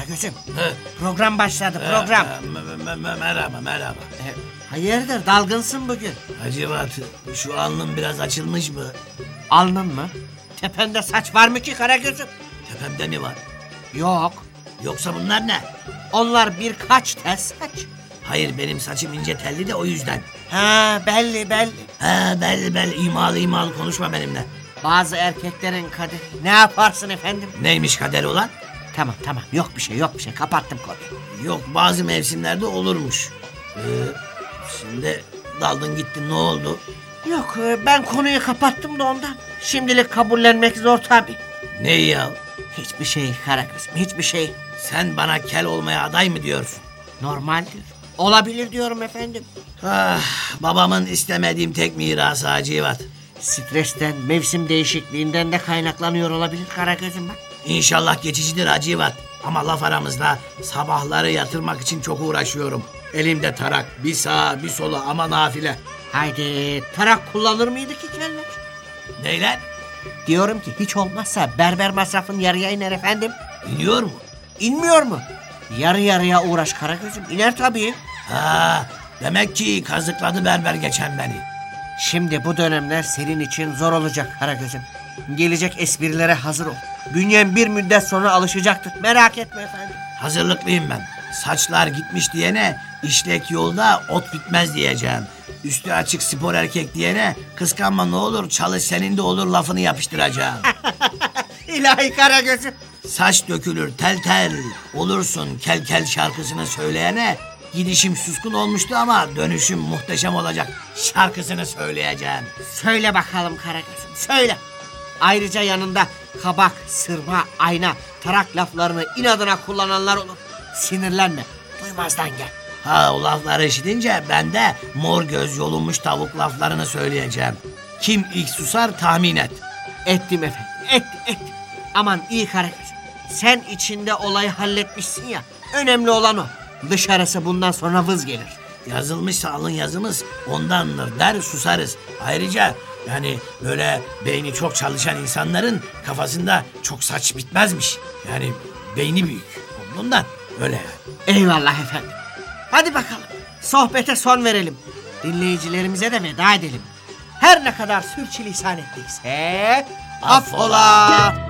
Karagöz'üm program başladı program. merhaba merhaba. E, hayırdır dalgınsın bugün. Hacivat şu alnım biraz açılmış mı? Alnın mı? Tepende saç var mı ki Karagöz'üm? Tepemde ne var? Yok. Yoksa bunlar ne? Onlar birkaç tel saç. Hayır benim saçım ince telli de o yüzden. Ha belli belli. Ha belli belli imalı imalı konuşma benimle. Bazı erkeklerin kaderi. Ne yaparsın efendim? Neymiş kader olan? Tamam tamam yok bir şey yok bir şey kapattım konuyu. Yok bazı mevsimlerde olurmuş. Ee, şimdi daldın gittin ne oldu? Yok e, ben konuyu kapattım da ondan. Şimdilik kabullenmek zor tabii. Ne ya? Hiçbir şey Karagöz'üm hiçbir şey. Sen bana kel olmaya aday mı diyorsun? Normaldir. Olabilir diyorum efendim. Ah, babamın istemediğim tek mirası Hacivat. Stresten, mevsim değişikliğinden de kaynaklanıyor olabilir Karagöz'üm bak. İnşallah geçicidir Hacivat. Ama laf aramızda sabahları yatırmak için çok uğraşıyorum. Elimde tarak, bir sağa bir sola ama nafile. Haydi tarak kullanır mıydı ki keller? Neyler? Diyorum ki hiç olmazsa berber masrafın yarıya iner efendim. İniyor mu? İnmiyor mu? Yarı yarıya uğraş Karagöz'üm. İner tabii. Ha, demek ki kazıkladı berber geçen beni. Şimdi bu dönemler senin için zor olacak Karagöz'üm. Gelecek esprilere hazır ol. Bünyen bir müddet sonra alışacaktır. Merak etme efendim. Hazırlıklıyım ben. Saçlar gitmiş diyene işlek yolda ot bitmez diyeceğim. Üstü açık spor erkek diyene kıskanma ne olur çalış senin de olur lafını yapıştıracağım. İlahi Karagöz'üm. Saç dökülür tel tel olursun kel kel şarkısını söyleyene gidişim suskun olmuştu ama dönüşüm muhteşem olacak şarkısını söyleyeceğim. Söyle bakalım Karagöz'üm söyle. Ayrıca yanında kabak, sırma, ayna, tarak laflarını inadına kullananlar olur. Sinirlenme. Duymazdan gel. Ha o lafları işitince ben de mor göz yolunmuş tavuk laflarını söyleyeceğim. Kim ilk susar tahmin et. Ettim efendim. Ettim ettim. Aman iyi Karagöz'üm. Sen içinde olayı halletmişsin ya. Önemli olan o. Dışarısı bundan sonra vız gelir. Yazılmışsa alın yazımız ondandır der susarız. Ayrıca yani böyle beyni çok çalışan insanların kafasında çok saç bitmezmiş. Yani beyni büyük. Ondan öyle yani. Eyvallah efendim. Hadi bakalım. Sohbete son verelim. Dinleyicilerimize de veda edelim. Her ne kadar sürçülisan ettikse affola.